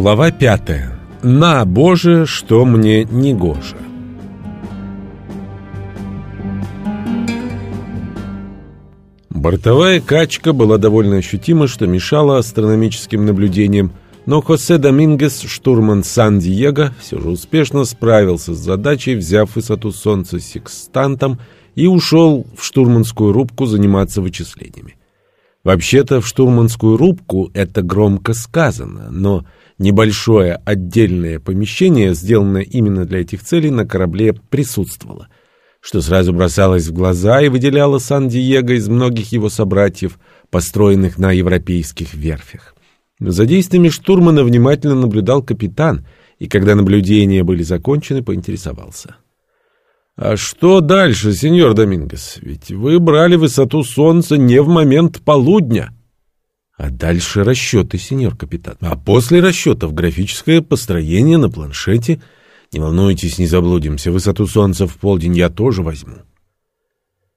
Глава пятая. На, Боже, что мне не гоже. Бортовая качка была довольно ощутима, что мешало астрономическим наблюдениям, но Хосе Домингес, штурман Сан-Диего, все же успешно справился с задачей, взяв высоту Солнца секстантом и ушел в штурманскую рубку заниматься вычислениями. Вообще-то в штурманскую рубку это громко сказано, но небольшое отдельное помещение, сделанное именно для этих целей, на корабле присутствовало, что сразу бросалось в глаза и выделяло Сан-Диего из многих его собратьев, построенных на европейских верфях. За действиями штурмана внимательно наблюдал капитан, и когда наблюдения были закончены, поинтересовался. «А что дальше, сеньор Домингес? Ведь вы брали высоту солнца не в момент полудня». «А дальше расчеты, сеньор капитан. А после расчетов графическое построение на планшете. Не волнуйтесь, не заблудимся. Высоту солнца в полдень я тоже возьму».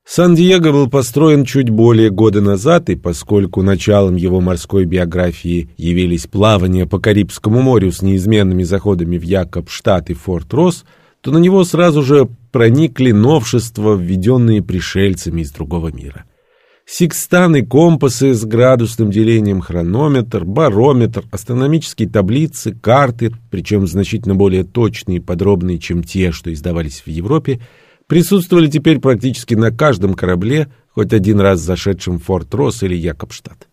Сан-Диего был построен чуть более года назад, и поскольку началом его морской биографии явились плавания по Карибскому морю с неизменными заходами в Якобштадт и Форт-Росс, то на него сразу же проникли новшества, введенные пришельцами из другого мира. Секстаны, компасы с градусным делением хронометр, барометр, астрономические таблицы, карты, причем значительно более точные и подробные, чем те, что издавались в Европе, присутствовали теперь практически на каждом корабле, хоть один раз зашедшем в Форт Росс или Якобштадт.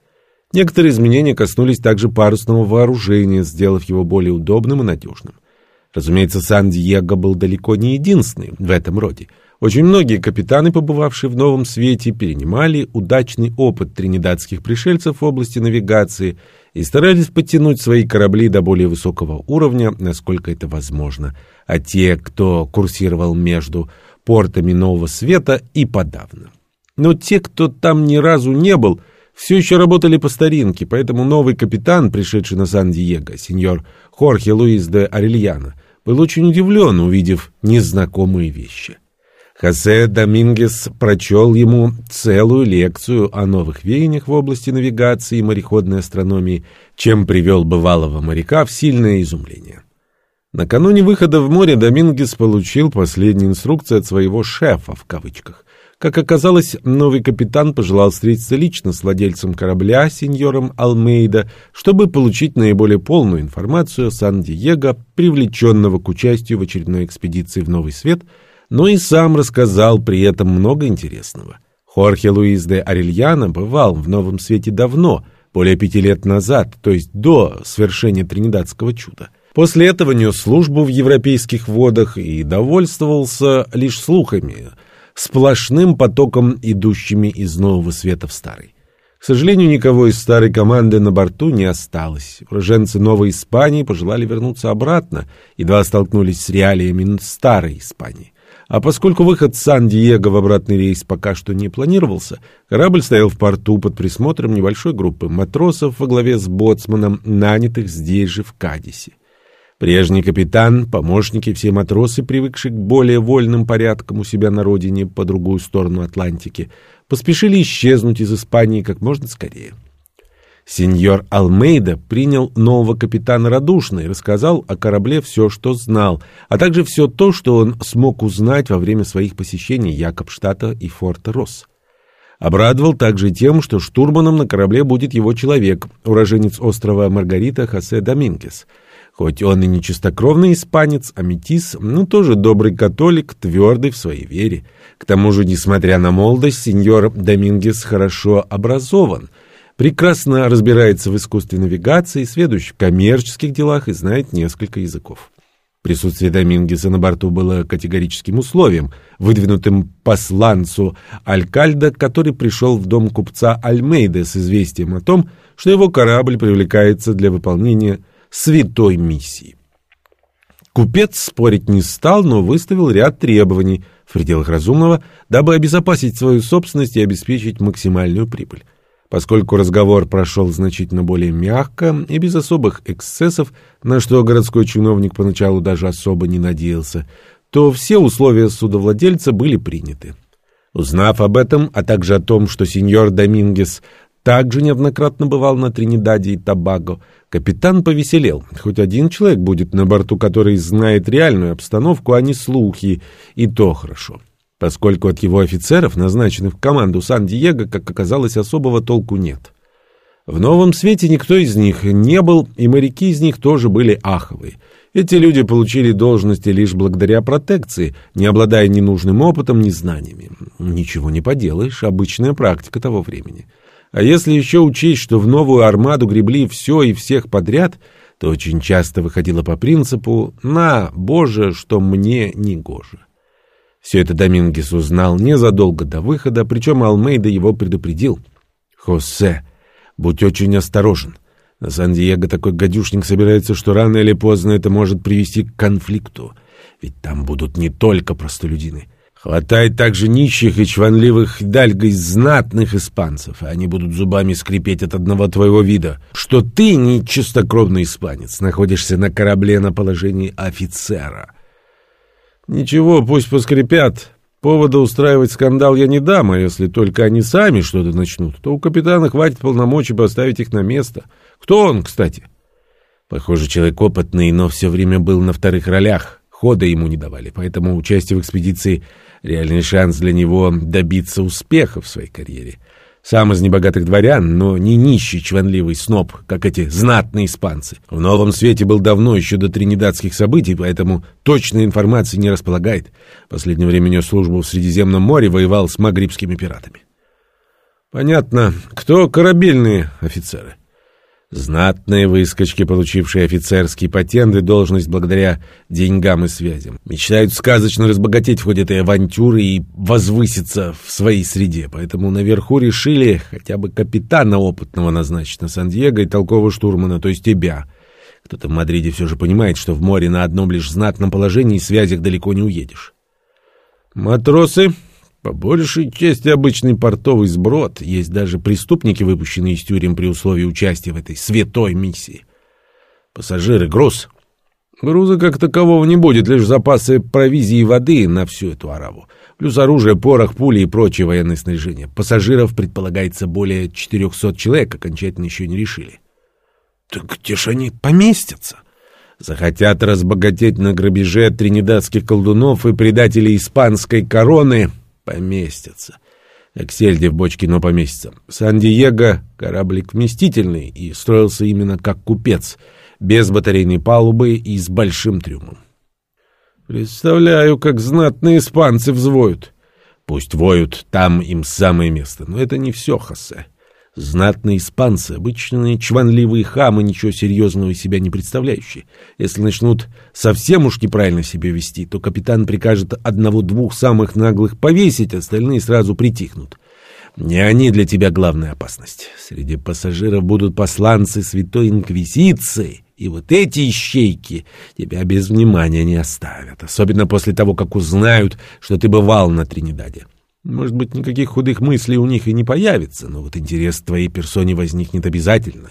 Некоторые изменения коснулись также парусного вооружения, сделав его более удобным и надежным. Разумеется, Сан-Диего был далеко не единственный в этом роде. Очень многие капитаны, побывавшие в Новом Свете, перенимали удачный опыт тринидадских пришельцев в области навигации и старались подтянуть свои корабли до более высокого уровня, насколько это возможно, а те, кто курсировал между портами Нового Света и подавно. Но те, кто там ни разу не был, все еще работали по старинке, поэтому новый капитан, пришедший на Сан-Диего, сеньор Хорхе Луис де Арельяно, был очень удивлен, увидев незнакомые вещи. Хосе Домингес прочел ему целую лекцию о новых веяниях в области навигации и мореходной астрономии, чем привел бывалого моряка в сильное изумление. Накануне выхода в море Домингес получил последние инструкции от своего «шефа» в кавычках. Как оказалось, новый капитан пожелал встретиться лично с владельцем корабля, сеньором Алмейда, чтобы получить наиболее полную информацию о Сан-Диего, привлеченного к участию в очередной экспедиции в Новый Свет, но и сам рассказал при этом много интересного. Хорхе Луис де Арельяно бывал в Новом Свете давно, более пяти лет назад, то есть до свершения Тринидадского чуда – После этого нес службу в европейских водах и довольствовался лишь слухами, сплошным потоком, идущими из Нового Света в Старый. К сожалению, никого из старой команды на борту не осталось. Уроженцы Новой Испании пожелали вернуться обратно, едва столкнулись с реалиями Старой Испании. А поскольку выход Сан-Диего в обратный рейс пока что не планировался, корабль стоял в порту под присмотром небольшой группы матросов во главе с боцманом, нанятых здесь же в Кадисе. Прежний капитан, помощники, все матросы, привыкшие к более вольным порядкам у себя на родине по другую сторону Атлантики, поспешили исчезнуть из Испании как можно скорее. Сеньор Алмейда принял нового капитана радушно и рассказал о корабле все, что знал, а также все то, что он смог узнать во время своих посещений Якобштадта и Форта Росс. Обрадовал также тем, что штурманом на корабле будет его человек, уроженец острова Маргарита Хосе Домингес – Хоть он и не чистокровный испанец, а метис, но тоже добрый католик, твердый в своей вере. К тому же, несмотря на молодость, сеньор Домингес хорошо образован, прекрасно разбирается в искусстве навигации, сведущ в коммерческих делах и знает несколько языков. Присутствие Домингеса на борту было категорическим условием, выдвинутым посланцу Алькальда, который пришел в дом купца Альмейда с известием о том, что его корабль привлекается для выполнения святой миссии. Купец спорить не стал, но выставил ряд требований в пределах разумного, дабы обезопасить свою собственность и обеспечить максимальную прибыль. Поскольку разговор прошел значительно более мягко и без особых эксцессов, на что городской чиновник поначалу даже особо не надеялся, то все условия судовладельца были приняты. Узнав об этом, а также о том, что сеньор Домингес также неоднократно бывал на Тринидаде и Тобаго. Капитан повеселел. Хоть один человек будет на борту, который знает реальную обстановку, а не слухи, и то хорошо. Поскольку от его офицеров, назначенных в команду Сан-Диего, как оказалось, особого толку нет. В новом свете никто из них не был, и моряки из них тоже были аховые. Эти люди получили должности лишь благодаря протекции, не обладая ни нужным опытом, ни знаниями. Ничего не поделаешь, обычная практика того времени. А если еще учесть, что в новую армаду гребли все и всех подряд, то очень часто выходило по принципу «на, Боже, что мне не гоже». Все это Домингес узнал незадолго до выхода, причем Алмейда его предупредил. «Хосе, будь очень осторожен. На Сан-Диего такой гадюшник собирается, что рано или поздно это может привести к конфликту. Ведь там будут не только простолюдины». Хватает также нищих и чванливых дальгой знатных испанцев, и они будут зубами скрипеть от одного твоего вида, что ты, не чистокровный испанец, находишься на корабле на положении офицера. Ничего, пусть поскрипят. Повода устраивать скандал я не дам, а если только они сами что-то начнут, то у капитана хватит полномочий поставить их на место. Кто он, кстати? Похоже, человек опытный, но все время был на вторых ролях. Хода ему не давали, поэтому участие в экспедиции Реальный шанс для него добиться успеха в своей карьере. Сам из небогатых дворян, но не нищий чванливый сноб, как эти знатные испанцы. В новом свете был давно, еще до тринидадских событий, поэтому точной информации не располагает. В последнее время нес службу в Средиземном море, воевал с магрибскими пиратами. Понятно, кто корабельные офицеры? Знатные выскочки, получившие офицерский патент и должность благодаря деньгам и связям. Мечтают сказочно разбогатеть в ходе этой авантюры и возвыситься в своей среде. Поэтому наверху решили хотя бы капитана опытного назначить на Сан-Диего и толкового штурмана, то есть тебя. Кто-то в Мадриде все же понимает, что в море на одном лишь знатном положении и связях далеко не уедешь. Матросы по большей части обычный портовый сброд, есть даже преступники, выпущенные из тюрем при условии участия в этой святой миссии. Пассажиры, груз. Груза как такового не будет, лишь запасы провизии и воды на всю эту араву. Плюс оружие, порох, пули и прочее военное снаряжение. Пассажиров предполагается более 400 человек, окончательно еще не решили. Так где же они поместятся? Захотят разбогатеть на грабеже тринидадских колдунов и предателей испанской короны, Поместятся. Эксельди в бочке, но поместится. Сан-Диего — кораблик вместительный и строился именно как купец, без батарейной палубы и с большим трюмом. Представляю, как знатные испанцы взвоют. Пусть воют, там им самое место. Но это не все, Хосе. Знатные испанцы, обычные чванливые хамы, ничего серьезного из себя не представляющие. Если начнут совсем уж неправильно себя вести, то капитан прикажет одного-двух самых наглых повесить, остальные сразу притихнут. Не они для тебя главная опасность. Среди пассажиров будут посланцы Святой Инквизиции, и вот эти ищейки тебя без внимания не оставят, особенно после того, как узнают, что ты бывал на Тринидаде. Может быть, никаких худых мыслей у них и не появится, но вот интерес к твоей персоне возникнет обязательно.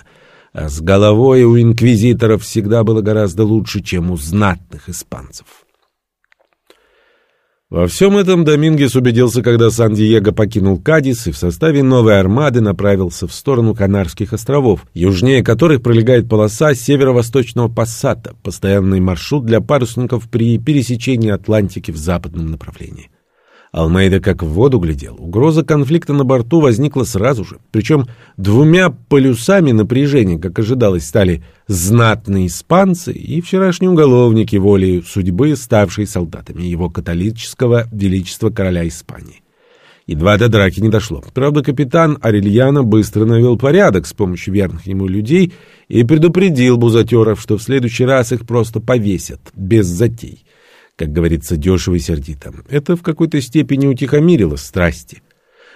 А с головой у инквизиторов всегда было гораздо лучше, чем у знатных испанцев. Во всем этом Домингес убедился, когда Сан-Диего покинул Кадис и в составе новой армады направился в сторону Канарских островов, южнее которых пролегает полоса северо-восточного пассата, постоянный маршрут для парусников при пересечении Атлантики в западном направлении. Алмейда как в воду глядел. Угроза конфликта на борту возникла сразу же. Причем двумя полюсами напряжения, как ожидалось, стали знатные испанцы и вчерашние уголовники волей судьбы, ставшие солдатами его католического величества короля Испании. Едва до драки не дошло. Правда, капитан Арельяна быстро навел порядок с помощью верных ему людей и предупредил бузатеров, что в следующий раз их просто повесят, без затей как говорится, дешево и сердито. Это в какой-то степени утихомирило страсти.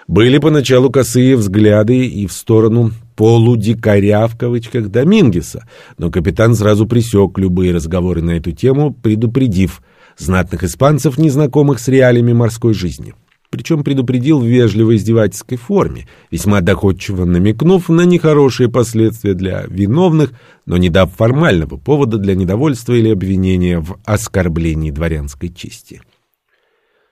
Были поначалу косые взгляды и в сторону «полудикаря» в кавычках Домингеса, но капитан сразу пресек любые разговоры на эту тему, предупредив знатных испанцев, незнакомых с реалиями морской жизни причем предупредил в вежливой издевательской форме, весьма доходчиво намекнув на нехорошие последствия для виновных, но не дав формального повода для недовольства или обвинения в оскорблении дворянской чести.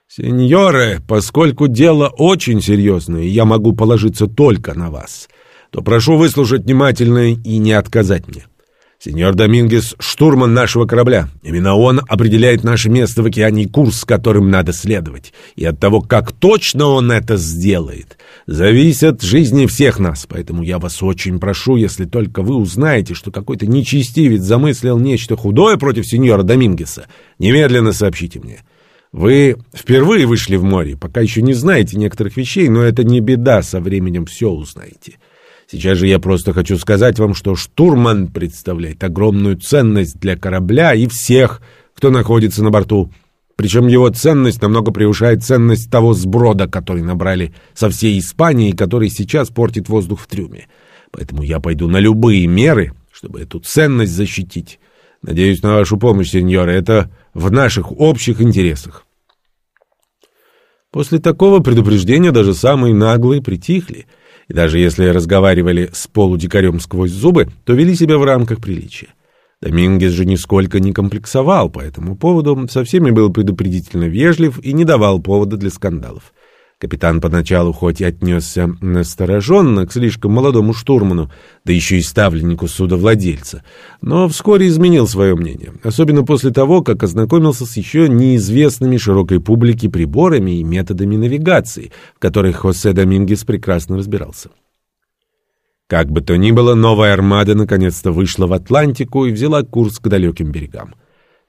«Сеньоры, поскольку дело очень серьезное, я могу положиться только на вас. то прошу выслушать внимательно и не отказать мне. Сеньор Домингес — штурман нашего корабля. Именно он определяет наше место в океане и курс, которым надо следовать. И от того, как точно он это сделает, зависят жизни всех нас. Поэтому я вас очень прошу, если только вы узнаете, что какой-то нечестивец замыслил нечто худое против сеньора Домингеса, немедленно сообщите мне. Вы впервые вышли в море, пока еще не знаете некоторых вещей, но это не беда, со временем все узнаете. Сейчас же я просто хочу сказать вам, что штурман представляет огромную ценность для корабля и всех, кто находится на борту. Причем его ценность намного превышает ценность того сброда, который набрали со всей Испании который сейчас портит воздух в трюме. Поэтому я пойду на любые меры, чтобы эту ценность защитить. Надеюсь на вашу помощь, сеньоры. Это в наших общих интересах. После такого предупреждения даже самые наглые притихли — и даже если разговаривали с полудикарем сквозь зубы, то вели себя в рамках приличия. Домингес же нисколько не комплексовал по этому поводу, со всеми был предупредительно вежлив и не давал повода для скандалов. Капитан поначалу хоть и отнесся настороженно к слишком молодому штурману, да еще и ставленнику судовладельца, но вскоре изменил свое мнение, особенно после того, как ознакомился с еще неизвестными широкой публике приборами и методами навигации, в которых Хосе Домингес прекрасно разбирался. Как бы то ни было, новая армада наконец-то вышла в Атлантику и взяла курс к далеким берегам.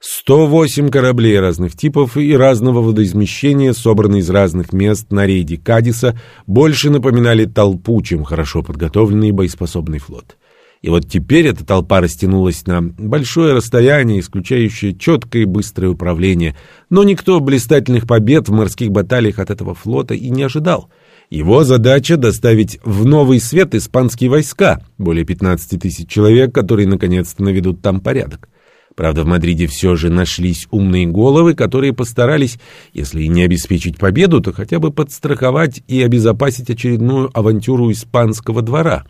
108 кораблей разных типов и разного водоизмещения, собранные из разных мест на рейде Кадиса, больше напоминали толпу, чем хорошо подготовленный и боеспособный флот. И вот теперь эта толпа растянулась на большое расстояние, исключающее четкое и быстрое управление, но никто блистательных побед в морских баталиях от этого флота и не ожидал. Его задача — доставить в новый свет испанские войска, более 15 тысяч человек, которые наконец-то наведут там порядок. Правда, в Мадриде все же нашлись умные головы, которые постарались, если и не обеспечить победу, то хотя бы подстраховать и обезопасить очередную авантюру испанского двора.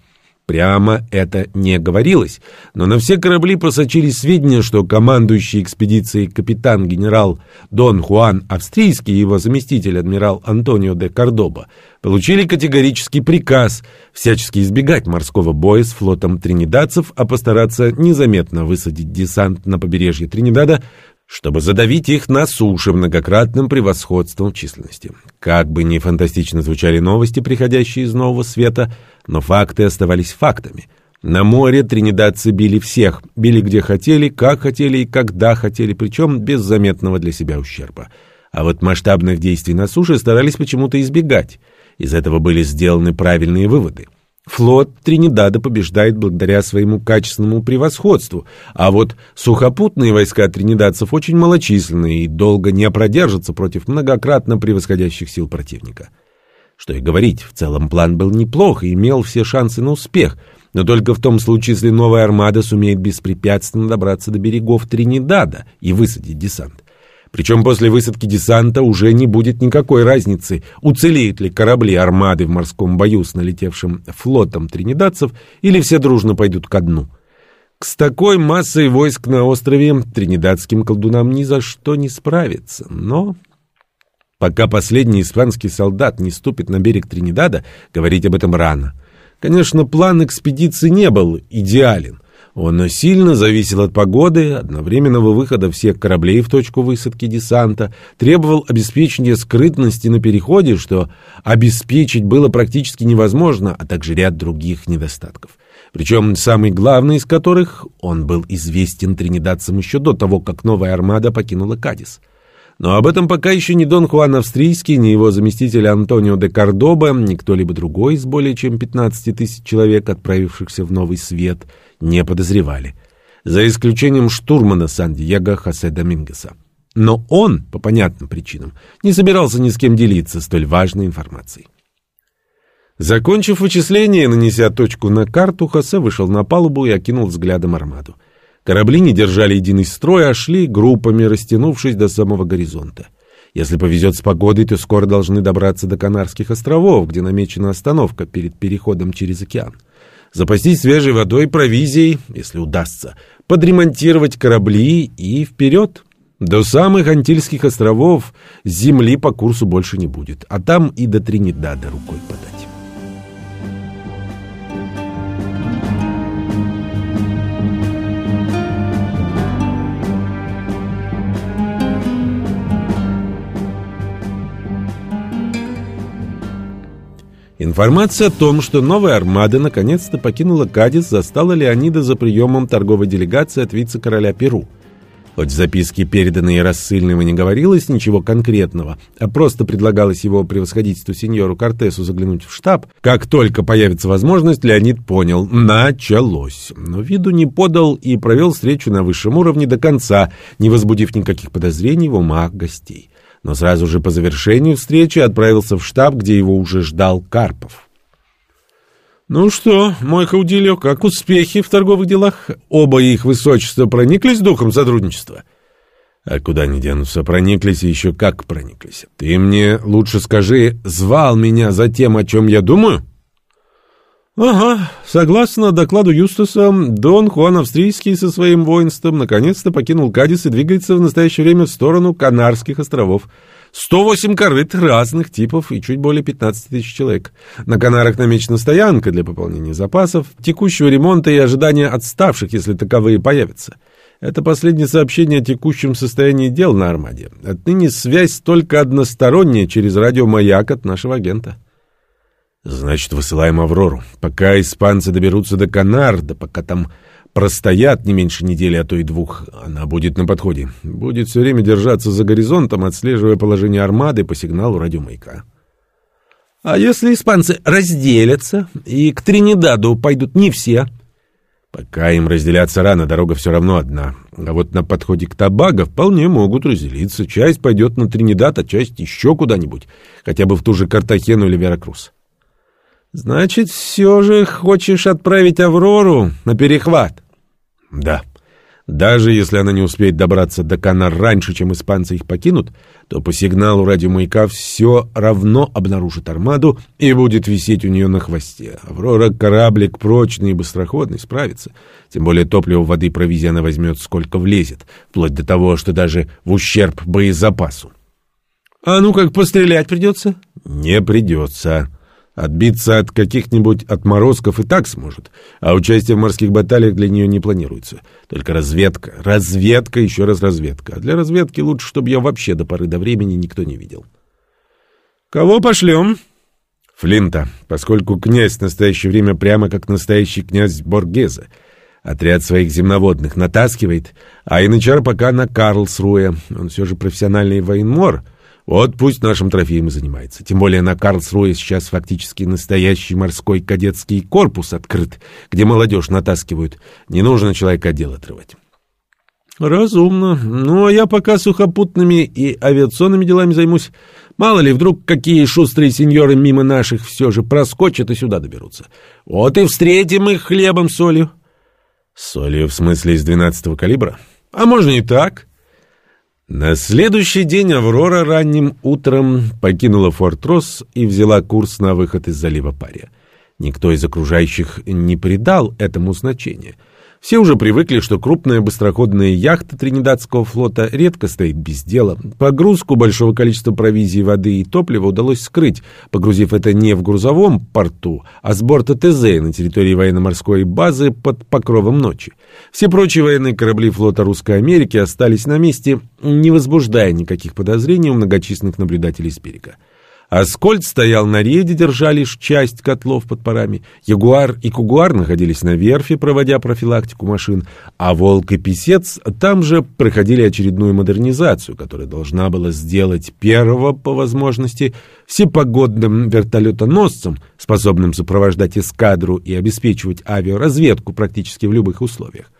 Прямо это не говорилось, но на все корабли просочились сведения, что командующий экспедицией капитан-генерал Дон Хуан Австрийский и его заместитель адмирал Антонио де Кордоба получили категорический приказ всячески избегать морского боя с флотом тринидадцев, а постараться незаметно высадить десант на побережье Тринидада, чтобы задавить их на суше многократным превосходством численности. Как бы ни фантастично звучали новости, приходящие из Нового Света, но факты оставались фактами. На море тринидадцы били всех, били где хотели, как хотели и когда хотели, причем без заметного для себя ущерба. А вот масштабных действий на суше старались почему-то избегать. Из этого были сделаны правильные выводы. Флот Тринидада побеждает благодаря своему качественному превосходству, а вот сухопутные войска тринидадцев очень малочисленные и долго не продержатся против многократно превосходящих сил противника. Что и говорить, в целом план был неплох и имел все шансы на успех, но только в том случае, если новая армада сумеет беспрепятственно добраться до берегов Тринидада и высадить десант. Причем после высадки десанта уже не будет никакой разницы, уцелеют ли корабли армады в морском бою с налетевшим флотом тринидадцев или все дружно пойдут ко дну. С такой массой войск на острове тринидадским колдунам ни за что не справиться, но... Пока последний испанский солдат не ступит на берег Тринидада, говорить об этом рано. Конечно, план экспедиции не был идеален. Он сильно зависел от погоды, одновременного выхода всех кораблей в точку высадки десанта, требовал обеспечения скрытности на переходе, что обеспечить было практически невозможно, а также ряд других недостатков. Причем самый главный из которых, он был известен тринидадцам еще до того, как новая армада покинула Кадис. Но об этом пока еще ни Дон Хуан Австрийский, ни его заместитель Антонио де Кордоба, ни кто-либо другой из более чем 15 тысяч человек, отправившихся в Новый Свет – не подозревали. За исключением штурмана Сан-Диего Хосе Домингеса. Но он, по понятным причинам, не собирался ни с кем делиться столь важной информацией. Закончив вычисление и нанеся точку на карту, Хосе вышел на палубу и окинул взглядом армаду. Корабли не держали единый строй, а шли группами, растянувшись до самого горизонта. Если повезет с погодой, то скоро должны добраться до Канарских островов, где намечена остановка перед переходом через океан запастись свежей водой, провизией, если удастся, подремонтировать корабли и вперед. До самых Антильских островов земли по курсу больше не будет, а там и до Тринидада рукой подать. Информация о том, что новая армада наконец-то покинула Кадис, застала Леонида за приемом торговой делегации от вице-короля Перу. Хоть в записке, переданной рассыльным, и не говорилось ничего конкретного, а просто предлагалось его превосходительству сеньору Кортесу заглянуть в штаб, как только появится возможность, Леонид понял – началось. Но виду не подал и провел встречу на высшем уровне до конца, не возбудив никаких подозрений в умах гостей но сразу же по завершению встречи отправился в штаб, где его уже ждал Карпов. «Ну что, мой Хаудилио, как успехи в торговых делах? Оба их высочества прониклись духом сотрудничества?» «А куда они денутся? Прониклись и еще как прониклись. Ты мне лучше скажи, звал меня за тем, о чем я думаю?» Ага, согласно докладу Юстаса, Дон Хуан Австрийский со своим воинством наконец-то покинул Кадис и двигается в настоящее время в сторону Канарских островов. 108 корыт разных типов и чуть более 15 тысяч человек. На Канарах намечена стоянка для пополнения запасов, текущего ремонта и ожидания отставших, если таковые появятся. Это последнее сообщение о текущем состоянии дел на Армаде. Отныне связь только односторонняя через радиомаяк от нашего агента. Значит, высылаем Аврору. Пока испанцы доберутся до Канар, да пока там простоят не меньше недели, а то и двух, она будет на подходе. Будет все время держаться за горизонтом, отслеживая положение армады по сигналу радиомаяка. А если испанцы разделятся, и к Тринидаду пойдут не все? Пока им разделяться рано, дорога все равно одна. А вот на подходе к Табаго вполне могут разделиться. Часть пойдет на Тринидад, а часть еще куда-нибудь, хотя бы в ту же Картахену или Веракрус. Значит, все же хочешь отправить Аврору на перехват? Да. Даже если она не успеет добраться до Канар раньше, чем испанцы их покинут, то по сигналу радиомаяка все равно обнаружит армаду и будет висеть у нее на хвосте. Аврора — кораблик прочный и быстроходный, справится. Тем более топлива, воды провизии она возьмет сколько влезет, вплоть до того, что даже в ущерб боезапасу. А ну как пострелять придется? Не придется. Отбиться от каких-нибудь отморозков и так сможет, а участие в морских баталиях для нее не планируется. Только разведка, разведка, еще раз разведка. А для разведки лучше, чтобы я вообще до поры до времени никто не видел. Кого пошлем? Флинта, поскольку князь в настоящее время прямо как настоящий князь Боргезе. Отряд своих земноводных натаскивает, а Янычар пока на Карлсруэ. Он все же профессиональный военмор — вот пусть нашим трофеем и занимается. Тем более на Карлсруэ сейчас фактически настоящий морской кадетский корпус открыт, где молодежь натаскивают. Не нужно человека отдел отрывать. Разумно. Ну, а я пока сухопутными и авиационными делами займусь. Мало ли, вдруг какие шустрые сеньоры мимо наших все же проскочат и сюда доберутся. Вот и встретим их хлебом солью. Солью в смысле из двенадцатого калибра? А можно и так. На следующий день «Аврора» ранним утром покинула Форт Росс и взяла курс на выход из залива Пария. Никто из окружающих не придал этому значения — все уже привыкли, что крупная быстроходная яхта Тринидадского флота редко стоит без дела. Погрузку большого количества провизии, воды и топлива удалось скрыть, погрузив это не в грузовом порту, а с борта ТЗ на территории военно-морской базы под покровом ночи. Все прочие военные корабли флота Русской Америки остались на месте, не возбуждая никаких подозрений у многочисленных наблюдателей с берега. Аскольд стоял на рейде, держа лишь часть котлов под парами. Ягуар и Кугуар находились на верфи, проводя профилактику машин, а Волк и Песец там же проходили очередную модернизацию, которая должна была сделать первого, по возможности, всепогодным вертолетоносцем, способным сопровождать эскадру и обеспечивать авиаразведку практически в любых условиях.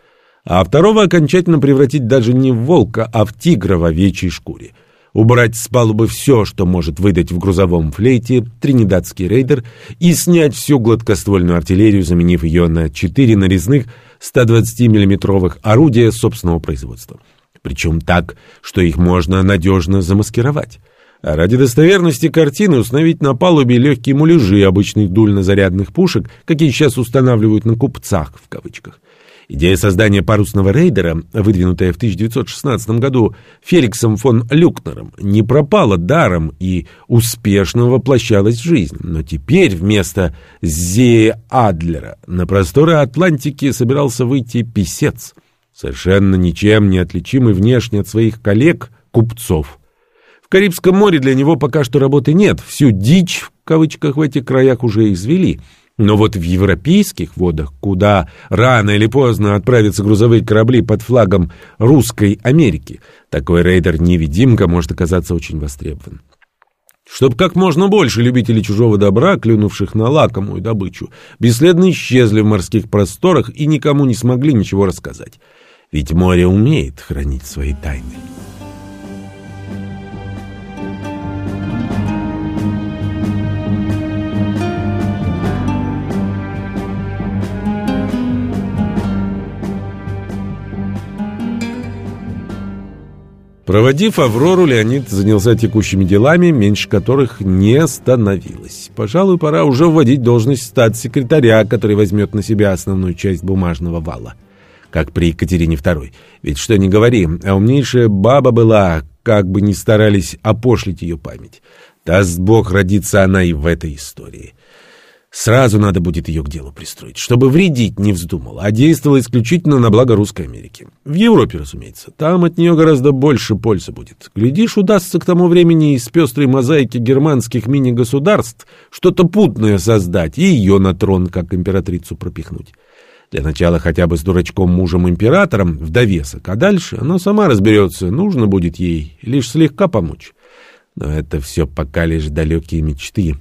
А второго окончательно превратить даже не в волка, а в тигра в овечьей шкуре — убрать с палубы все, что может выдать в грузовом флейте тринидадский рейдер, и снять всю гладкоствольную артиллерию, заменив ее на четыре нарезных 120 миллиметровых орудия собственного производства. Причем так, что их можно надежно замаскировать. А ради достоверности картины установить на палубе легкие муляжи обычных дульнозарядных пушек, какие сейчас устанавливают на «купцах» в кавычках. Идея создания парусного рейдера, выдвинутая в 1916 году Феликсом фон Люкнером, не пропала даром и успешно воплощалась в жизнь. Но теперь вместо Зея Адлера на просторы Атлантики собирался выйти писец, совершенно ничем не отличимый внешне от своих коллег, купцов. Карибском море для него пока что работы нет, всю «дичь» в кавычках в этих краях уже извели. Но вот в европейских водах, куда рано или поздно отправятся грузовые корабли под флагом русской Америки, такой рейдер-невидимка может оказаться очень востребован. Чтоб как можно больше любителей чужого добра, клюнувших на лакомую добычу, бесследно исчезли в морских просторах и никому не смогли ничего рассказать. Ведь море умеет хранить свои тайны. Проводив Аврору, Леонид занялся текущими делами, меньше которых не становилось. Пожалуй, пора уже вводить должность статс-секретаря, который возьмет на себя основную часть бумажного вала. Как при Екатерине II. Ведь что ни говори, а умнейшая баба была, как бы ни старались опошлить ее память. Даст Бог родиться она и в этой истории. Сразу надо будет ее к делу пристроить, чтобы вредить не вздумала, а действовала исключительно на благо Русской Америки. В Европе, разумеется. Там от нее гораздо больше пользы будет. Глядишь, удастся к тому времени из пестрой мозаики германских мини-государств что-то путное создать и ее на трон, как императрицу, пропихнуть. Для начала хотя бы с дурачком-мужем-императором в довесок, а дальше она сама разберется, нужно будет ей лишь слегка помочь. Но это все пока лишь далекие мечты.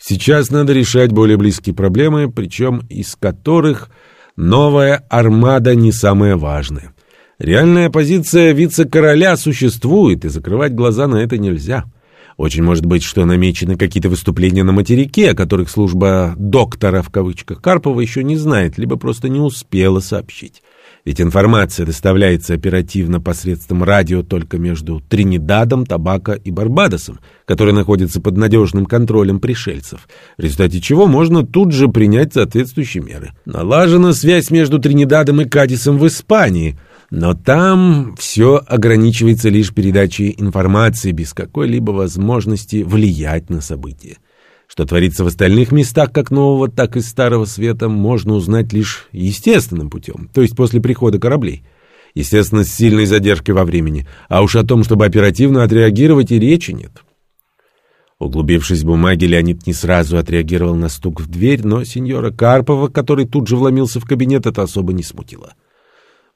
Сейчас надо решать более близкие проблемы, причем из которых новая армада не самая важная. Реальная позиция вице-короля существует, и закрывать глаза на это нельзя. Очень может быть, что намечены какие-то выступления на материке, о которых служба «доктора» в кавычках Карпова еще не знает, либо просто не успела сообщить. Ведь информация доставляется оперативно посредством радио только между Тринидадом, Табако и Барбадосом, которые находятся под надежным контролем пришельцев, в результате чего можно тут же принять соответствующие меры. Налажена связь между Тринидадом и Кадисом в Испании, но там все ограничивается лишь передачей информации без какой-либо возможности влиять на события. Что творится в остальных местах как нового, так и старого света, можно узнать лишь естественным путем, то есть после прихода кораблей. Естественно, с сильной задержкой во времени, а уж о том, чтобы оперативно отреагировать, и речи нет. Углубившись в бумаги, Леонид не сразу отреагировал на стук в дверь, но сеньора Карпова, который тут же вломился в кабинет, это особо не смутило.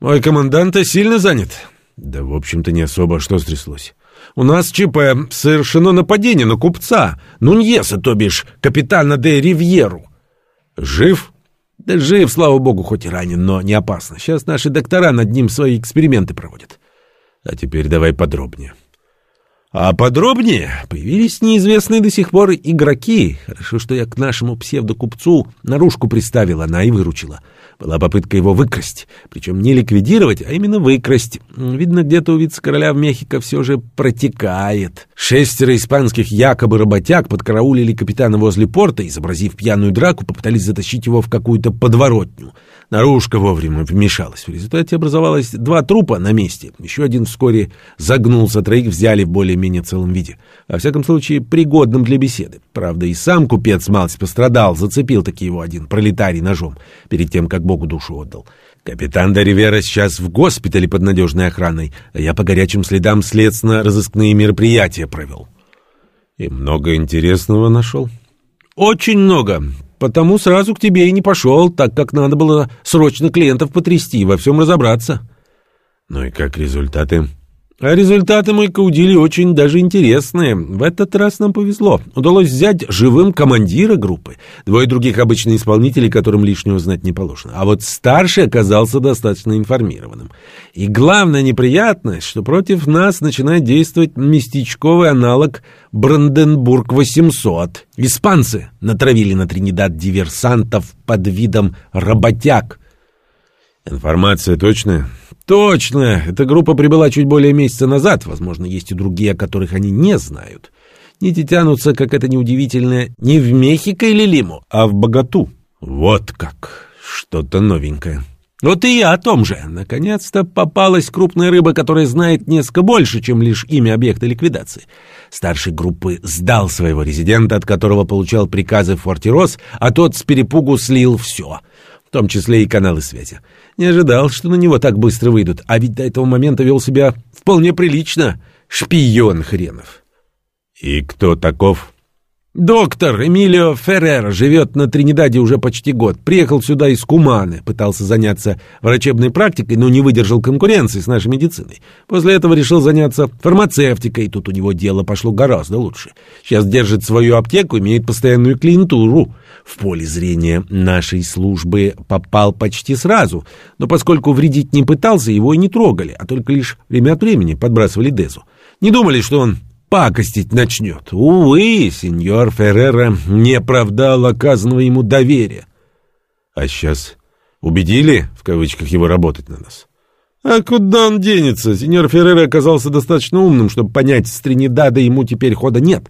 «Мой командант сильно занят?» «Да, в общем-то, не особо. Что стряслось?» У нас ЧП. Совершено нападение на купца. Нуньеса, то бишь, капитана де Ривьеру. Жив? Да жив, слава богу, хоть и ранен, но не опасно. Сейчас наши доктора над ним свои эксперименты проводят. А теперь давай подробнее. А подробнее появились неизвестные до сих пор игроки. Хорошо, что я к нашему псевдокупцу наружку приставил, она и выручила. Была попытка его выкрасть. Причем не ликвидировать, а именно выкрасть. Видно, где-то у вице-короля в Мехико все же протекает. Шестеро испанских якобы работяг подкараулили капитана возле порта, изобразив пьяную драку, попытались затащить его в какую-то подворотню. Наружка вовремя вмешалась. В результате образовалось два трупа на месте. Еще один вскоре загнулся, троих взяли в более-менее целом виде. Во всяком случае, пригодным для беседы. Правда, и сам купец малость пострадал, зацепил таки его один пролетарий ножом, перед тем, как Богу душу отдал. Капитан Доривера сейчас в госпитале под надежной охраной, а я по горячим следам следственно-розыскные мероприятия провел. И много интересного нашел? Очень много. Потому сразу к тебе и не пошел, так как надо было срочно клиентов потрясти и во всем разобраться. Ну и как результаты? А результаты мы каудили очень даже интересные. В этот раз нам повезло. Удалось взять живым командира группы. Двое других обычных исполнителей, которым лишнего знать не положено. А вот старший оказался достаточно информированным. И главная неприятность, что против нас начинает действовать местечковый аналог Бранденбург-800. Испанцы натравили на Тринидад диверсантов под видом работяг. Информация точная? Точно! Эта группа прибыла чуть более месяца назад. Возможно, есть и другие, о которых они не знают. Нити тянутся, как это неудивительно, не в Мехико или Лиму, а в Богату. Вот как! Что-то новенькое. Вот и я о том же. Наконец-то попалась крупная рыба, которая знает несколько больше, чем лишь имя объекта ликвидации. Старший группы сдал своего резидента, от которого получал приказы в форте Рос, а тот с перепугу слил все — в том числе и каналы связи. Не ожидал, что на него так быстро выйдут, а ведь до этого момента вел себя вполне прилично. Шпион хренов. «И кто таков?» Доктор Эмилио Феррера живет на Тринидаде уже почти год. Приехал сюда из Куманы, пытался заняться врачебной практикой, но не выдержал конкуренции с нашей медициной. После этого решил заняться фармацевтикой, и тут у него дело пошло гораздо лучше. Сейчас держит свою аптеку, имеет постоянную клиентуру. В поле зрения нашей службы попал почти сразу, но поскольку вредить не пытался, его и не трогали, а только лишь время от времени подбрасывали Дезу. Не думали, что он пакостить начнет. Увы, сеньор Феррера не оправдал оказанного ему доверия. А сейчас убедили, в кавычках, его работать на нас? А куда он денется? Сеньор Феррера оказался достаточно умным, чтобы понять, с Тринидада ему теперь хода нет.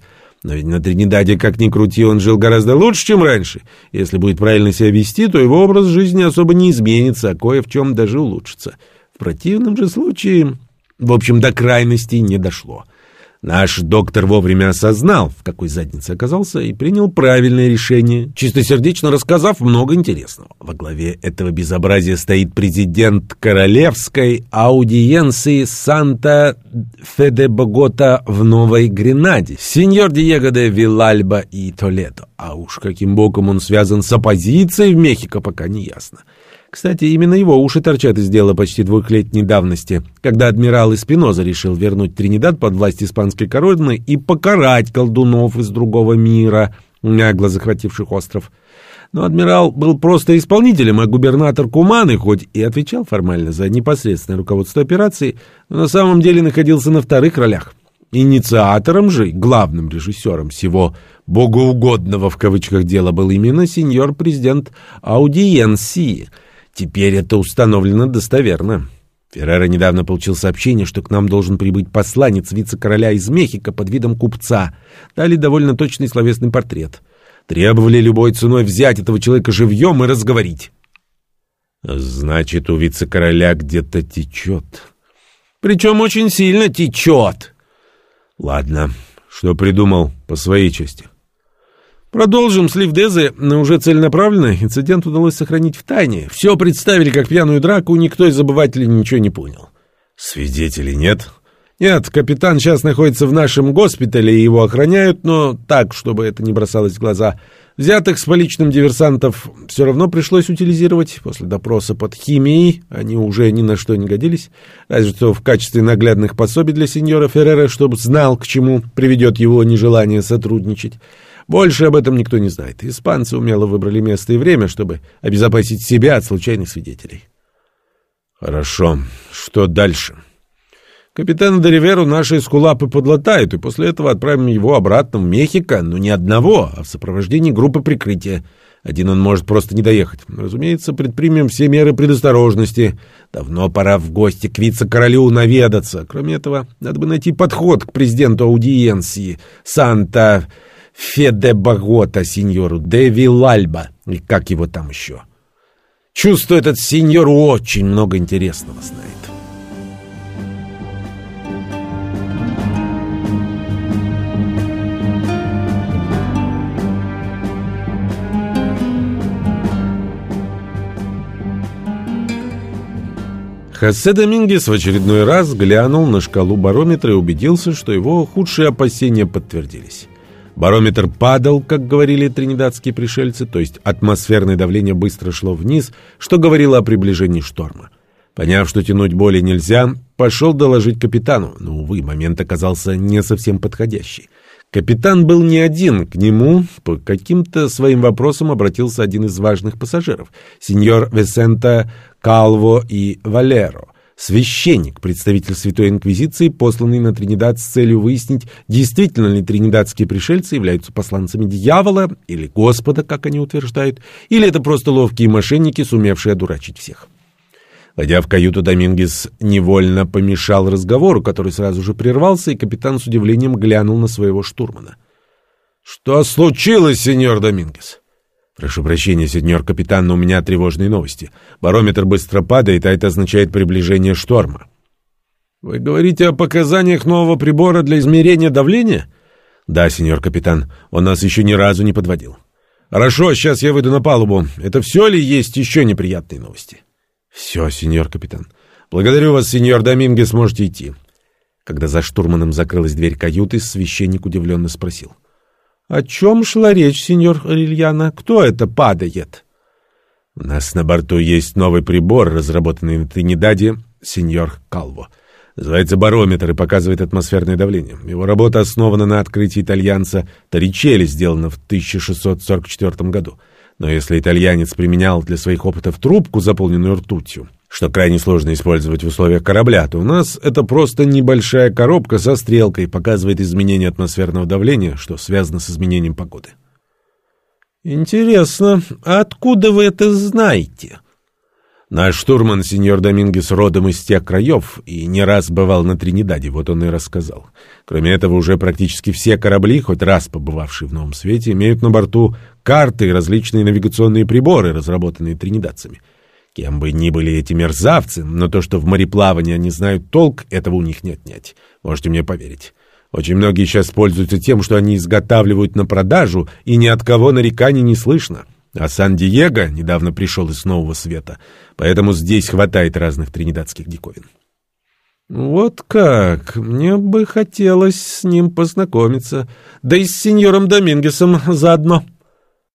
Но ведь на Тринидаде, как ни крути, он жил гораздо лучше, чем раньше. Если будет правильно себя вести, то его образ жизни особо не изменится, а кое в чем даже улучшится. В противном же случае... В общем, до крайности не дошло. Наш доктор вовремя осознал, в какой заднице оказался, и принял правильное решение, чистосердечно рассказав много интересного. Во главе этого безобразия стоит президент Королевской аудиенции Санта-Феде Богота в Новой Гренаде, сеньор Диего де Вилальба и Толедо. А уж каким боком он связан с оппозицией в Мехико, пока не ясно. Кстати, именно его уши торчат из дела почти двухлетней давности, когда адмирал Испиноза решил вернуть Тринидад под власть испанской короны и покарать колдунов из другого мира, нагло захвативших остров. Но адмирал был просто исполнителем, а губернатор Куманы, хоть и отвечал формально за непосредственное руководство операции, но на самом деле находился на вторых ролях. Инициатором же, главным режиссером всего «богоугодного» в кавычках дела был именно сеньор-президент Аудиенсии — Теперь это установлено достоверно. Феррера недавно получил сообщение, что к нам должен прибыть посланец вице-короля из Мехико под видом купца. Дали довольно точный словесный портрет. Требовали любой ценой взять этого человека живьем и разговорить. Значит, у вице-короля где-то течет. Причем очень сильно течет. Ладно, что придумал по своей части? Продолжим слив Дезы, но уже целенаправленно инцидент удалось сохранить в тайне. Все представили как пьяную драку, никто из забывателей ничего не понял. Свидетелей нет? Нет, капитан сейчас находится в нашем госпитале, и его охраняют, но так, чтобы это не бросалось в глаза. Взятых с поличным диверсантов все равно пришлось утилизировать. После допроса под химией они уже ни на что не годились, разве что в качестве наглядных пособий для сеньора Феррера, чтобы знал, к чему приведет его нежелание сотрудничать. Больше об этом никто не знает. Испанцы умело выбрали место и время, чтобы обезопасить себя от случайных свидетелей. Хорошо. Что дальше? Капитана Дериверу наши эскулапы подлатают, и после этого отправим его обратно в Мехико, но не одного, а в сопровождении группы прикрытия. Один он может просто не доехать. Разумеется, предпримем все меры предосторожности. Давно пора в гости к вице-королю наведаться. Кроме этого, надо бы найти подход к президенту аудиенции Санта Феде Багота, сеньору де Вилальба, и как его там еще. Чувствую, этот сеньор очень много интересного знает. Хосе Домингес в очередной раз глянул на шкалу барометра и убедился, что его худшие опасения подтвердились. Барометр падал, как говорили тринидадские пришельцы, то есть атмосферное давление быстро шло вниз, что говорило о приближении шторма. Поняв, что тянуть более нельзя, пошел доложить капитану, но, увы, момент оказался не совсем подходящий. Капитан был не один, к нему по каким-то своим вопросам обратился один из важных пассажиров, сеньор Весента Калво и Валеро. Священник, представитель Святой Инквизиции, посланный на Тринидад с целью выяснить, действительно ли тринидадские пришельцы являются посланцами дьявола или Господа, как они утверждают, или это просто ловкие мошенники, сумевшие одурачить всех. Войдя в каюту, Домингес невольно помешал разговору, который сразу же прервался, и капитан с удивлением глянул на своего штурмана. «Что случилось, сеньор Домингес?» «Прошу прощения, сеньор капитан, но у меня тревожные новости. Барометр быстро падает, а это означает приближение шторма». «Вы говорите о показаниях нового прибора для измерения давления?» «Да, сеньор капитан, он нас еще ни разу не подводил». «Хорошо, сейчас я выйду на палубу. Это все ли есть еще неприятные новости?» «Все, сеньор капитан. Благодарю вас, сеньор Домингес, можете идти». Когда за штурманом закрылась дверь каюты, священник удивленно спросил. — О чем шла речь, сеньор Рильяна? Кто это падает? — У нас на борту есть новый прибор, разработанный на Тринидаде, сеньор Калво. Называется барометр и показывает атмосферное давление. Его работа основана на открытии итальянца Торричелли, сделана в 1644 году. Но если итальянец применял для своих опытов трубку, заполненную ртутью, что крайне сложно использовать в условиях корабля, то у нас это просто небольшая коробка со стрелкой, показывает изменение атмосферного давления, что связано с изменением погоды. Интересно, а откуда вы это знаете? Наш штурман, сеньор Домингес, родом из тех краев и не раз бывал на Тринидаде, вот он и рассказал. Кроме этого, уже практически все корабли, хоть раз побывавшие в Новом Свете, имеют на борту карты и различные навигационные приборы, разработанные тринидадцами. Кем бы ни были эти мерзавцы, но то, что в мореплавании они знают толк, этого у них не отнять. Можете мне поверить. Очень многие сейчас пользуются тем, что они изготавливают на продажу, и ни от кого нареканий не слышно. А Сан-Диего недавно пришел из Нового Света, поэтому здесь хватает разных тринидадских диковин. Вот как, мне бы хотелось с ним познакомиться, да и с сеньором Домингесом заодно.